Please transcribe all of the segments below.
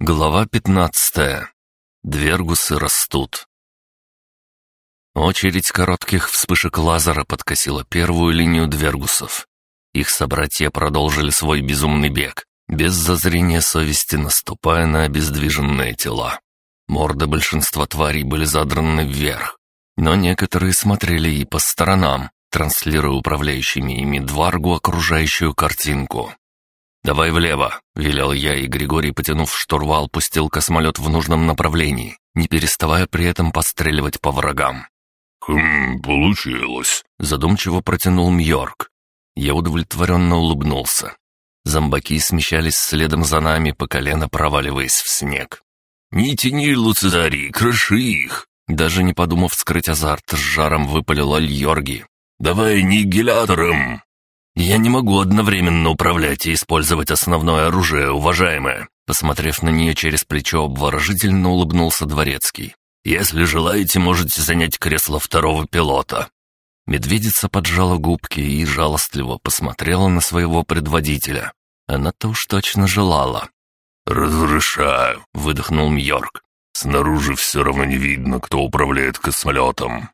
Глава 15. Двергусы растут. Очередь коротких вспышек лазера подкосила первую линию двергусов. Их собратья продолжили свой безумный бег, без зазрения совести наступая на обездвиженные тела. Морды большинства тварей были задраны вверх, но некоторые смотрели и по сторонам, транслируя управляющими ими дваргу окружающую картинку. «Давай влево», — велел я, и Григорий, потянув штурвал, пустил космолет в нужном направлении, не переставая при этом постреливать по врагам. «Хм, получилось», — задумчиво протянул Мьорк. Я удовлетворенно улыбнулся. Зомбаки смещались следом за нами, по колено проваливаясь в снег. «Не тяни, Луцезарий, кроши их!» Даже не подумав скрыть азарт, с жаром выпалил Альорги. «Давай нигилятором!» «Я не могу одновременно управлять и использовать основное оружие, уважаемое!» Посмотрев на нее через плечо, обворожительно улыбнулся Дворецкий. «Если желаете, можете занять кресло второго пилота». Медведица поджала губки и жалостливо посмотрела на своего предводителя. Она-то уж точно желала. «Разрешаю», — выдохнул Мьорк. «Снаружи все равно не видно, кто управляет космолетом».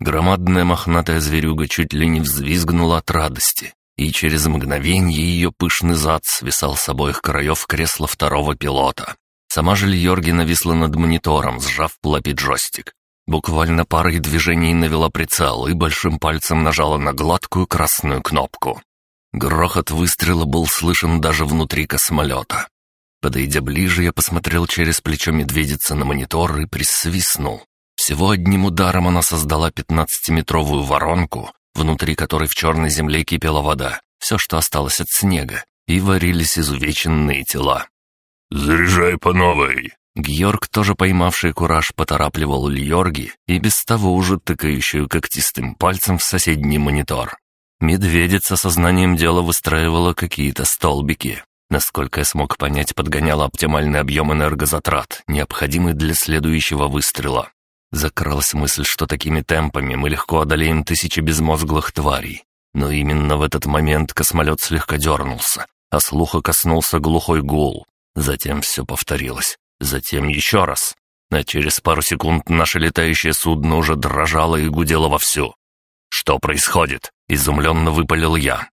Громадная мохнатая зверюга чуть ли не взвизгнула от радости и через мгновение ее пышный зад свисал с обоих краев кресла второго пилота. Сама же Льорги нависла над монитором, сжав плапи джойстик. Буквально парой движений навела прицел и большим пальцем нажала на гладкую красную кнопку. Грохот выстрела был слышен даже внутри космолета. Подойдя ближе, я посмотрел через плечо медведицы на монитор и присвистнул. Всего одним ударом она создала 15-метровую воронку, внутри которой в черной земле кипела вода, все, что осталось от снега, и варились изувеченные тела. «Заряжай по новой!» Георг, тоже поймавший кураж, поторапливал Ульорги и без того уже тыкающую когтистым пальцем в соседний монитор. Медведица со знанием дела выстраивала какие-то столбики. Насколько я смог понять, подгоняла оптимальный объем энергозатрат, необходимый для следующего выстрела. Закралась мысль, что такими темпами мы легко одолеем тысячи безмозглых тварей. Но именно в этот момент космолет слегка дернулся, а слуха коснулся глухой гул. Затем все повторилось. Затем еще раз. А через пару секунд наше летающее судно уже дрожало и гудело вовсю. «Что происходит?» — изумленно выпалил я.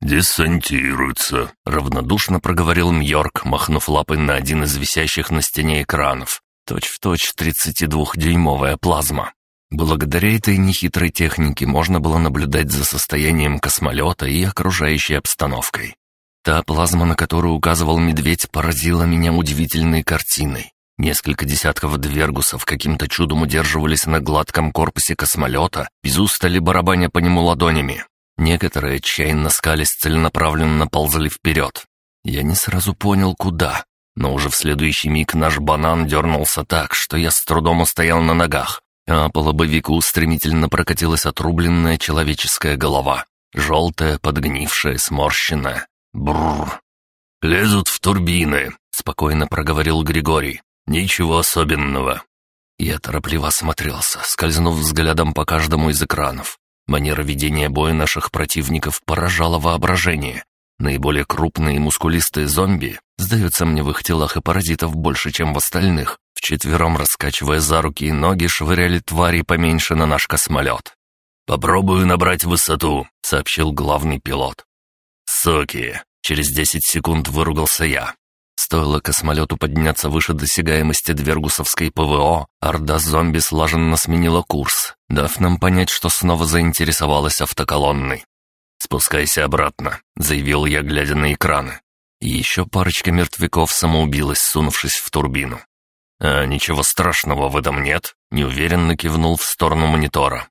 «Десантируется», — равнодушно проговорил Мьорк, махнув лапой на один из висящих на стене экранов. Точь-в-точь 32-дюймовая плазма. Благодаря этой нехитрой технике можно было наблюдать за состоянием космолета и окружающей обстановкой. Та плазма, на которую указывал медведь, поразила меня удивительной картиной. Несколько десятков двергусов каким-то чудом удерживались на гладком корпусе космолета, без устали барабаня по нему ладонями. Некоторые отчаянно скались, целенаправленно ползали вперед. Я не сразу понял, куда. Но уже в следующий миг наш банан дернулся так, что я с трудом устоял на ногах, а по лобовику стремительно прокатилась отрубленная человеческая голова. Желтая, подгнившая, сморщенная. Бррр. «Лезут в турбины», — спокойно проговорил Григорий. «Ничего особенного». Я торопливо осмотрелся, скользнув взглядом по каждому из экранов. Манера ведения боя наших противников поражала воображение. Наиболее крупные и мускулистые зомби Сдается мне в их телах и паразитов больше, чем в остальных. Вчетвером, раскачивая за руки и ноги, швыряли твари поменьше на наш космолет. «Попробую набрать высоту», — сообщил главный пилот. «Соки!» — через десять секунд выругался я. Стоило космолету подняться выше досягаемости Двергусовской ПВО, орда зомби слаженно сменила курс, дав нам понять, что снова заинтересовалась автоколонной. «Спускайся обратно», — заявил я, глядя на экраны еще парочка мертвяков самоубилась, сунувшись в турбину. «А ничего страшного в этом нет?» — неуверенно кивнул в сторону монитора.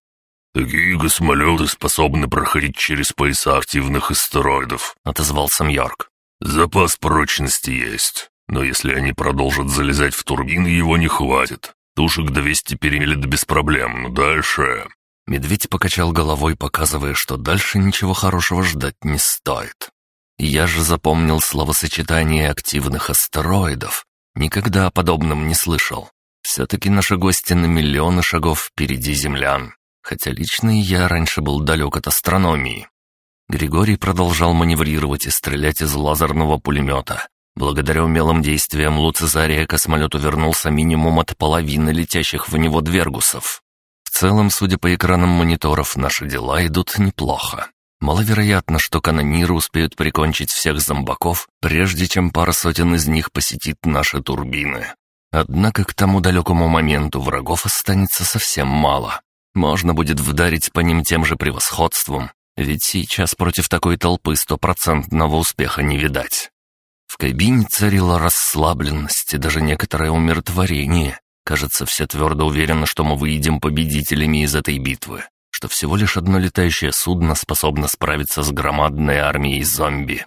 «Такие космолеты способны проходить через пояса активных астероидов», — отозвался Мьорк. «Запас прочности есть, но если они продолжат залезать в турбины, его не хватит. Тушек 200 перемелет без проблем, но дальше...» Медведь покачал головой, показывая, что дальше ничего хорошего ждать не стоит. Я же запомнил словосочетание активных астероидов. Никогда о подобном не слышал. Все-таки наши гости на миллионы шагов впереди землян. Хотя лично я раньше был далек от астрономии. Григорий продолжал маневрировать и стрелять из лазерного пулемета. Благодаря умелым действиям Луцезария космолет увернулся минимум от половины летящих в него двергусов. В целом, судя по экранам мониторов, наши дела идут неплохо. Маловероятно, что канониры успеют прикончить всех зомбаков, прежде чем пара сотен из них посетит наши турбины. Однако к тому далекому моменту врагов останется совсем мало. Можно будет вдарить по ним тем же превосходством, ведь сейчас против такой толпы стопроцентного успеха не видать. В кабине царила расслабленность и даже некоторое умиротворение. Кажется, все твердо уверены, что мы выйдем победителями из этой битвы что всего лишь одно летающее судно способно справиться с громадной армией зомби.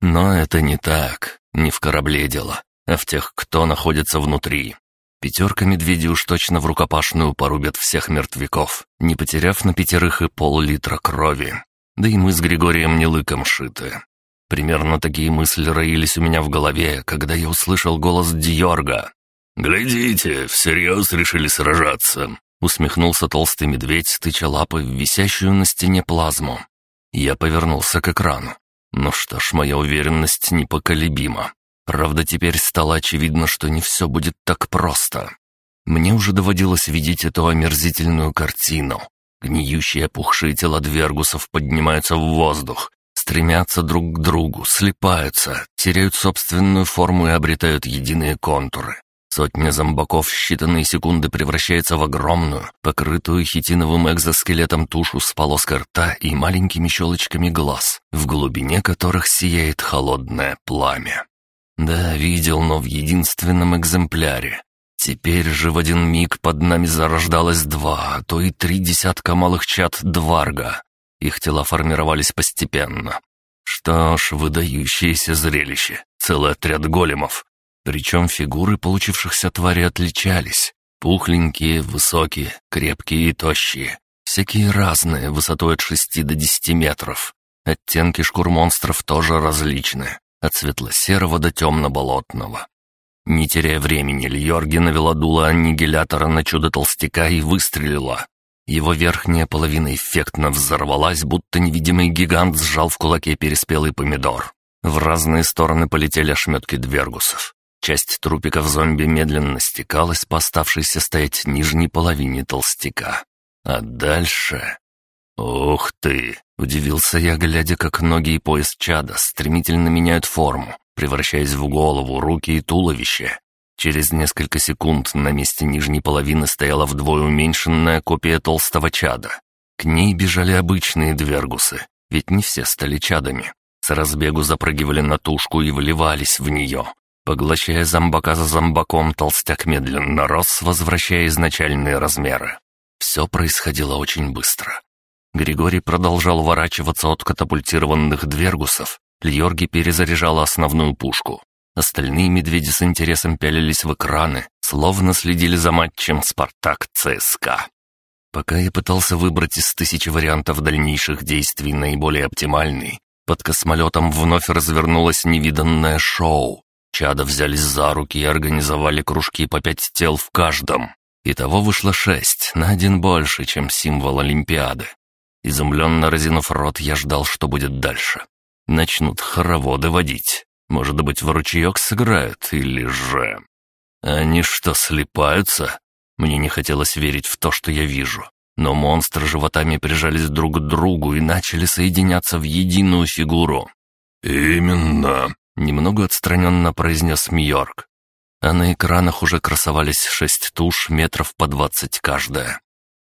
Но это не так, не в корабле дело, а в тех, кто находится внутри. Пятерка медведей уж точно в рукопашную порубят всех мертвяков, не потеряв на пятерых и пол-литра крови. Да и мы с Григорием не лыком шиты. Примерно такие мысли роились у меня в голове, когда я услышал голос Диорга. «Глядите, всерьез решили сражаться. Усмехнулся толстый медведь, тыча лапы в висящую на стене плазму. Я повернулся к экрану. Ну что ж, моя уверенность непоколебима. Правда, теперь стало очевидно, что не все будет так просто. Мне уже доводилось видеть эту омерзительную картину. Гниющие опухшие тела двергусов поднимаются в воздух, стремятся друг к другу, слипаются, теряют собственную форму и обретают единые контуры. Сотня зомбаков в считанные секунды превращается в огромную, покрытую хитиновым экзоскелетом тушу с полоской рта и маленькими щелочками глаз, в глубине которых сияет холодное пламя. Да, видел, но в единственном экземпляре. Теперь же в один миг под нами зарождалось два, а то и три десятка малых чад дварга. Их тела формировались постепенно. Что ж, выдающееся зрелище. Целый отряд големов, причем фигуры получившихся тварей отличались. Пухленькие, высокие, крепкие и тощие. Всякие разные, высотой от шести до 10 метров. Оттенки шкур монстров тоже различны, от светло-серого до темно-болотного. Не теряя времени, Льорги навела дуло аннигилятора на чудо толстяка и выстрелила. Его верхняя половина эффектно взорвалась, будто невидимый гигант сжал в кулаке переспелый помидор. В разные стороны полетели ошметки двергусов. Часть трупиков зомби медленно стекалась по оставшейся стоять нижней половине толстяка. А дальше... «Ух ты!» — удивился я, глядя, как ноги и пояс чада стремительно меняют форму, превращаясь в голову, руки и туловище. Через несколько секунд на месте нижней половины стояла вдвое уменьшенная копия толстого чада. К ней бежали обычные двергусы, ведь не все стали чадами. С разбегу запрыгивали на тушку и вливались в нее, Поглощая зомбака за зомбаком, толстяк медленно рос, возвращая изначальные размеры. Все происходило очень быстро. Григорий продолжал уворачиваться от катапультированных двергусов, Льорги перезаряжала основную пушку. Остальные медведи с интересом пялились в экраны, словно следили за матчем «Спартак-ЦСКА». Пока я пытался выбрать из тысячи вариантов дальнейших действий наиболее оптимальный, под космолетом вновь развернулось невиданное шоу. Чада взялись за руки и организовали кружки по пять тел в каждом. Итого вышло шесть, на один больше, чем символ Олимпиады. Изумленно разинув рот, я ждал, что будет дальше. Начнут хороводы водить. Может быть, в ручеек сыграют, или же... Они что, слепаются? Мне не хотелось верить в то, что я вижу. Но монстры животами прижались друг к другу и начали соединяться в единую фигуру. «Именно», Немного отстраненно произнес Мьорк. А на экранах уже красовались шесть туш метров по двадцать каждая.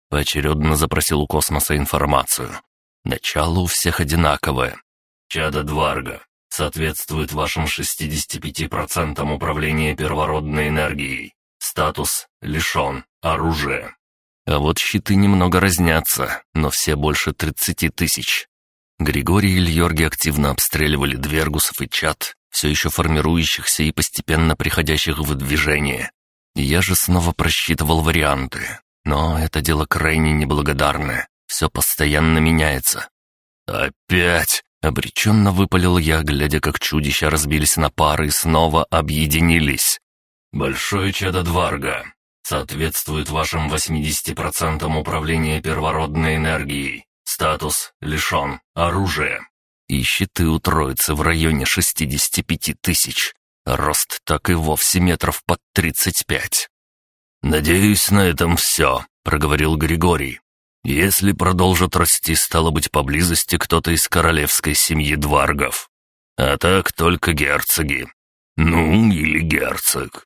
Поочередно запросил у космоса информацию. Начало у всех одинаковое. Чада Дварга, соответствует вашим 65% управления первородной энергией. Статус лишен оружия. А вот щиты немного разнятся, но все больше 30 тысяч. Григорий и Льорги активно обстреливали Двергусов и Чад все еще формирующихся и постепенно приходящих в движение. Я же снова просчитывал варианты. Но это дело крайне неблагодарное. Все постоянно меняется. «Опять!» — обреченно выпалил я, глядя, как чудища разбились на пары и снова объединились. «Большое чадо Дварга. Соответствует вашим 80% управления первородной энергией. Статус — лишен. Оружие. Ищет и утроится в районе 65 тысяч. Рост так и вовсе метров под 35. «Надеюсь, на этом все», — проговорил Григорий. «Если продолжат расти, стало быть, поблизости кто-то из королевской семьи дваргов. А так только герцоги. Ну, или герцог.